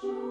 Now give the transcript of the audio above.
show.